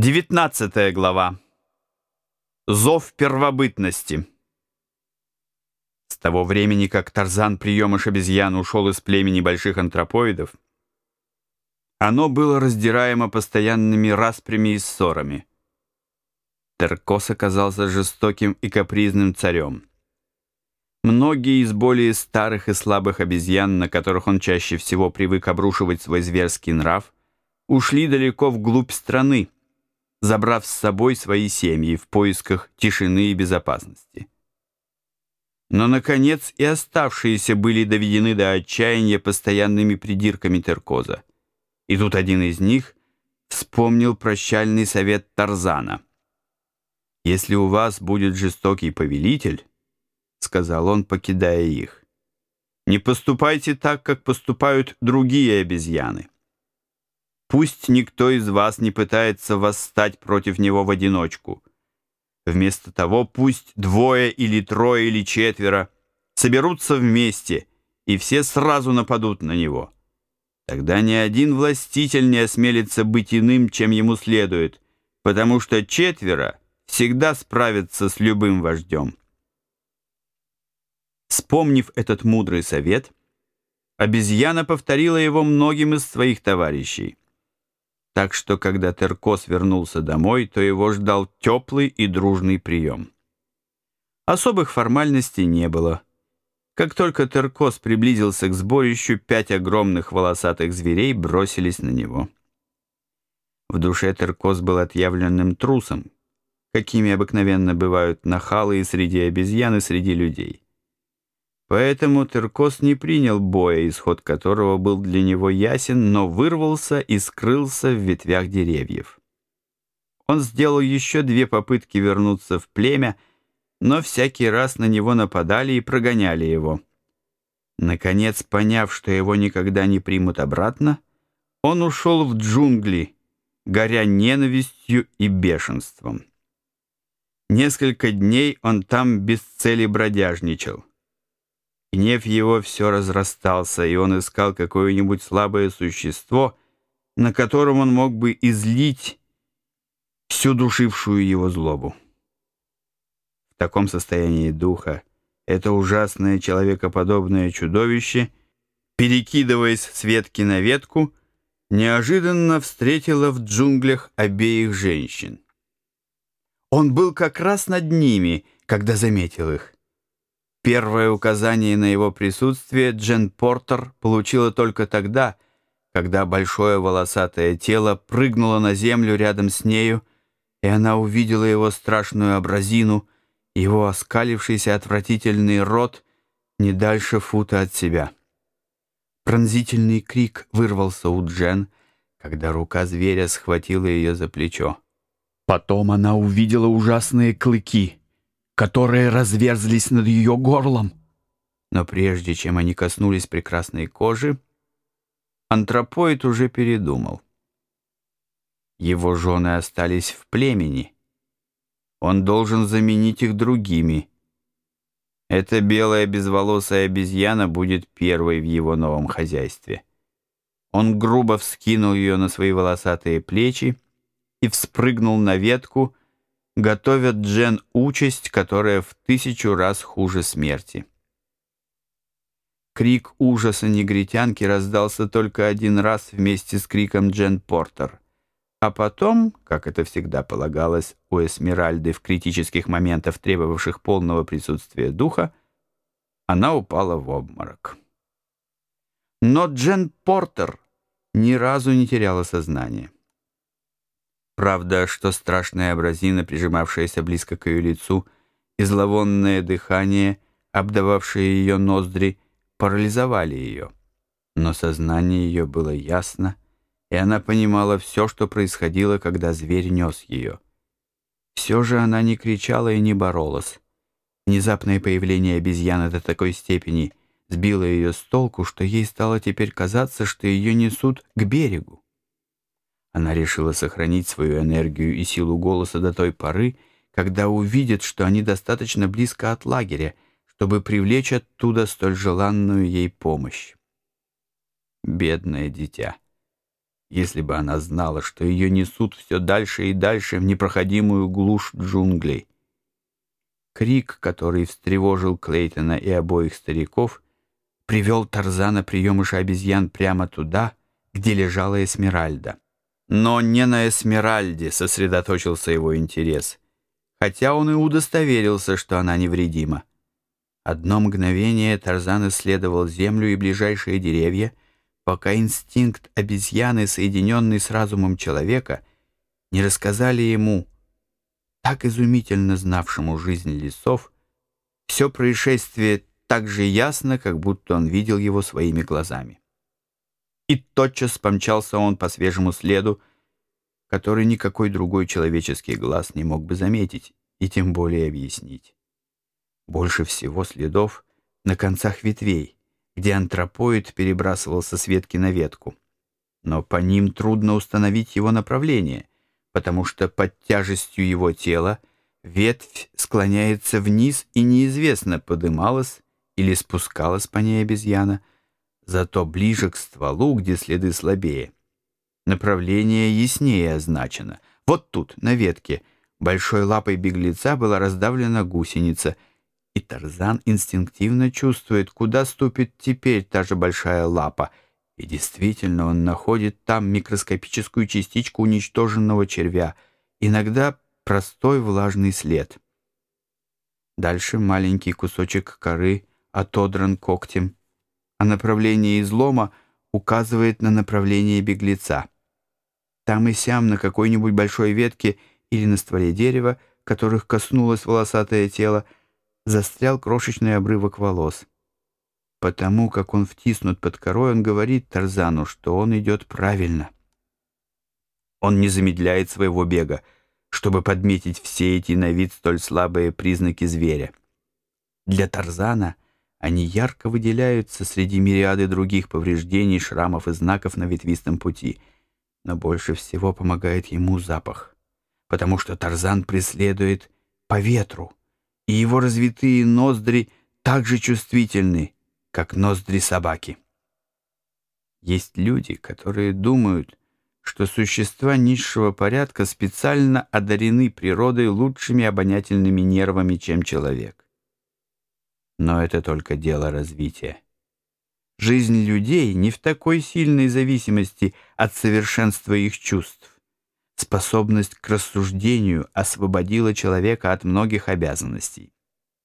19 глава. Зов первобытности. С того времени, как Тарзан, приемыш обезьян, ушел из племени больших антропоидов, оно было раздираемо постоянными распрями и ссорами. Теркос оказался жестоким и капризным царем. Многие из более старых и слабых обезьян, на которых он чаще всего привык обрушивать свой зверский нрав, ушли далеко вглубь страны, забрав с собой свои семьи в поисках тишины и безопасности. Но, наконец, и оставшиеся были доведены до отчаяния постоянными придирками Теркоза. И тут один из них вспомнил прощальный совет Тарзана. «Если у вас будет жестокий повелитель, — сказал он, покидая их, — не поступайте так, как поступают другие обезьяны». Пусть никто из вас не пытается восстать против него в одиночку. Вместо того пусть двое или трое или четверо соберутся вместе, и все сразу нападут на него. Тогда ни один властитель не осмелится быть иным, чем ему следует, потому что четверо всегда справятся с любым вождем. Вспомнив этот мудрый совет, обезьяна повторила его многим из своих товарищей так что когда Теркос вернулся домой, то его ждал теплый и дружный прием. Особых формальностей не было. Как только Теркос приблизился к сборищу, пять огромных волосатых зверей бросились на него. В душе Теркос был отъявленным трусом, какими обыкновенно бывают нахалы и среди обезьян, и среди людей. Поэтому Теркос не принял боя, исход которого был для него ясен, но вырвался и скрылся в ветвях деревьев. Он сделал еще две попытки вернуться в племя, но всякий раз на него нападали и прогоняли его. Наконец, поняв, что его никогда не примут обратно, он ушел в джунгли, горя ненавистью и бешенством. Несколько дней он там без цели бродяжничал. Гнев его все разрастался, и он искал какое-нибудь слабое существо, на котором он мог бы излить всю душившую его злобу. В таком состоянии духа это ужасное человекоподобное чудовище, перекидываясь с ветки на ветку, неожиданно встретило в джунглях обеих женщин. Он был как раз над ними, когда заметил их. Первое указание на его присутствие Джен Портер получила только тогда, когда большое волосатое тело прыгнуло на землю рядом с нею, и она увидела его страшную образину, его оскалившийся отвратительный рот не дальше фута от себя. Пронзительный крик вырвался у Джен, когда рука зверя схватила ее за плечо. Потом она увидела ужасные клыки — которые разверзлись над ее горлом. Но прежде чем они коснулись прекрасной кожи, антропоид уже передумал. Его жены остались в племени. Он должен заменить их другими. Эта белая безволосая обезьяна будет первой в его новом хозяйстве. Он грубо вскинул ее на свои волосатые плечи и вспрыгнул на ветку, готовят Джен участь, которая в тысячу раз хуже смерти. Крик ужаса негритянки раздался только один раз вместе с криком Джен Портер. А потом, как это всегда полагалось у Эсмеральды в критических моментах, требовавших полного присутствия духа, она упала в обморок. Но Джен Портер ни разу не теряла сознание. Правда, что страшная абразина, прижимавшаяся близко к ее лицу, и зловонное дыхание, обдававшее ее ноздри, парализовали ее. Но сознание ее было ясно, и она понимала все, что происходило, когда зверь нес ее. Все же она не кричала и не боролась. Внезапное появление обезьяны до такой степени сбило ее с толку, что ей стало теперь казаться, что ее несут к берегу. Она решила сохранить свою энергию и силу голоса до той поры, когда увидит, что они достаточно близко от лагеря, чтобы привлечь оттуда столь желанную ей помощь. Бедное дитя. если бы она знала, что ее несут все дальше и дальше в непроходимую глушь джунглей. Крик, который встревожил Клейтона и обоих стариков, привел Тарзана приемыша обезьян прямо туда, где лежала Эсмеральда. Но не на Эсмеральде сосредоточился его интерес, хотя он и удостоверился, что она невредима. Одно мгновение Тарзан исследовал землю и ближайшие деревья, пока инстинкт обезьяны, соединенный с разумом человека, не рассказали ему, так изумительно знавшему жизнь лесов, все происшествие так же ясно, как будто он видел его своими глазами. И тотчас помчался он по свежему следу, который никакой другой человеческий глаз не мог бы заметить и тем более объяснить. Больше всего следов на концах ветвей, где антропоид перебрасывался с ветки на ветку. Но по ним трудно установить его направление, потому что под тяжестью его тела ветвь склоняется вниз и неизвестно, подымалась или спускалась по ней обезьяна, зато ближе к стволу, где следы слабее. Направление яснее означено. Вот тут, на ветке, большой лапой беглеца была раздавлена гусеница — и Тарзан инстинктивно чувствует, куда ступит теперь та же большая лапа, и действительно он находит там микроскопическую частичку уничтоженного червя, иногда простой влажный след. Дальше маленький кусочек коры отодран когтем, а направление излома указывает на направление беглеца. Там и сям на какой-нибудь большой ветке или на стволе дерева, которых коснулось волосатое тело, застрял крошечный обрывок волос. Потому как он втиснут под корой, он говорит Тарзану, что он идет правильно. Он не замедляет своего бега, чтобы подметить все эти на вид столь слабые признаки зверя. Для Тарзана они ярко выделяются среди мириады других повреждений, шрамов и знаков на ветвистом пути. Но больше всего помогает ему запах, потому что Тарзан преследует по ветру и его развитые ноздри так же чувствительны, как ноздри собаки. Есть люди, которые думают, что существа низшего порядка специально одарены природой лучшими обонятельными нервами, чем человек. Но это только дело развития. Жизнь людей не в такой сильной зависимости от совершенства их чувств. Способность к рассуждению освободила человека от многих обязанностей.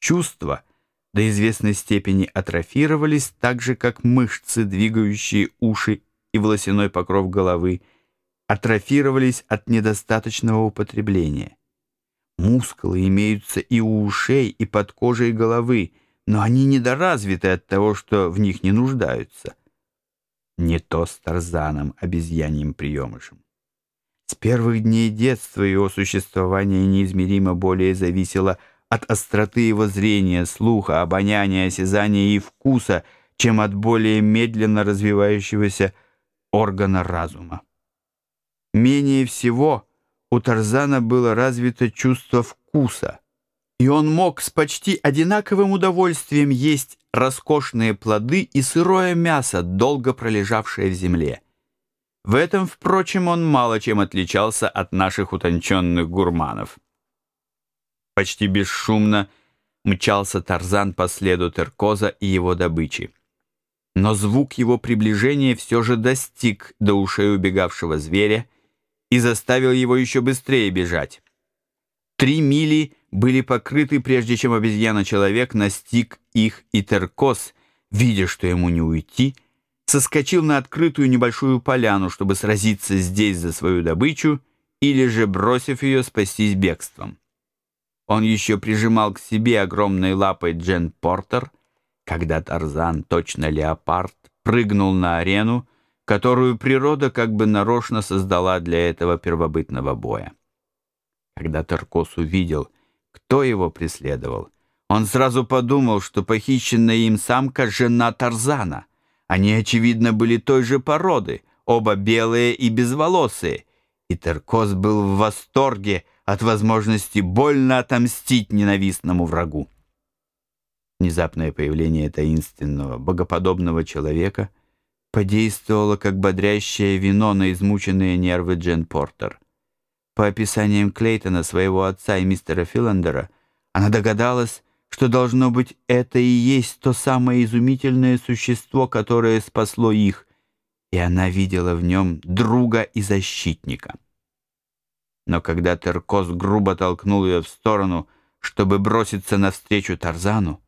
Чувства до известной степени атрофировались так же, как мышцы, двигающие уши и волосяной покров головы, атрофировались от недостаточного употребления. Мускулы имеются и у ушей, и под кожей головы, но они недоразвиты от того, что в них не нуждаются. Не то с Тарзаном, обезьяньим приемышем. С первых дней детства его существование неизмеримо более зависело от остроты его зрения, слуха, обоняния, осязания и вкуса, чем от более медленно развивающегося органа разума. Менее всего у Тарзана было развито чувство вкуса, и он мог с почти одинаковым удовольствием есть роскошные плоды и сырое мясо, долго пролежавшее в земле. В этом, впрочем, он мало чем отличался от наших утонченных гурманов. Почти бесшумно мчался Тарзан по следу Теркоза и его добычи. Но звук его приближения все же достиг до ушей убегавшего зверя и заставил его еще быстрее бежать. Три мили были покрыты, прежде чем обезьяна-человек настиг их, и Теркоз, видя, что ему не уйти, соскочил на открытую небольшую поляну, чтобы сразиться здесь за свою добычу или же, бросив ее, спастись бегством. Он еще прижимал к себе огромной лапой Джен Портер, когда Тарзан, точно леопард, прыгнул на арену, которую природа как бы нарочно создала для этого первобытного боя. Когда Таркос увидел, кто его преследовал, он сразу подумал, что похищенная им самка — жена Тарзана — они, очевидно, были той же породы, оба белые и безволосые, и Теркос был в восторге от возможности больно отомстить ненавистному врагу. Внезапное появление таинственного, богоподобного человека подействовало как бодрящее вино на измученные нервы Джен Портер. По описаниям Клейтона, своего отца и мистера Филандера, она догадалась, что должно быть это и есть то самое изумительное существо, которое спасло их, и она видела в нем друга и защитника. Но когда Теркос грубо толкнул ее в сторону, чтобы броситься навстречу Тарзану,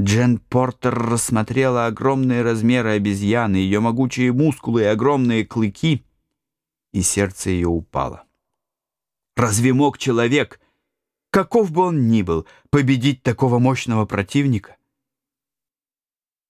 Джен Портер рассмотрела огромные размеры обезьяны, ее могучие мускулы и огромные клыки, и сердце ее упало. Разве мог человек, каков бы он ни был, победить такого мощного противника?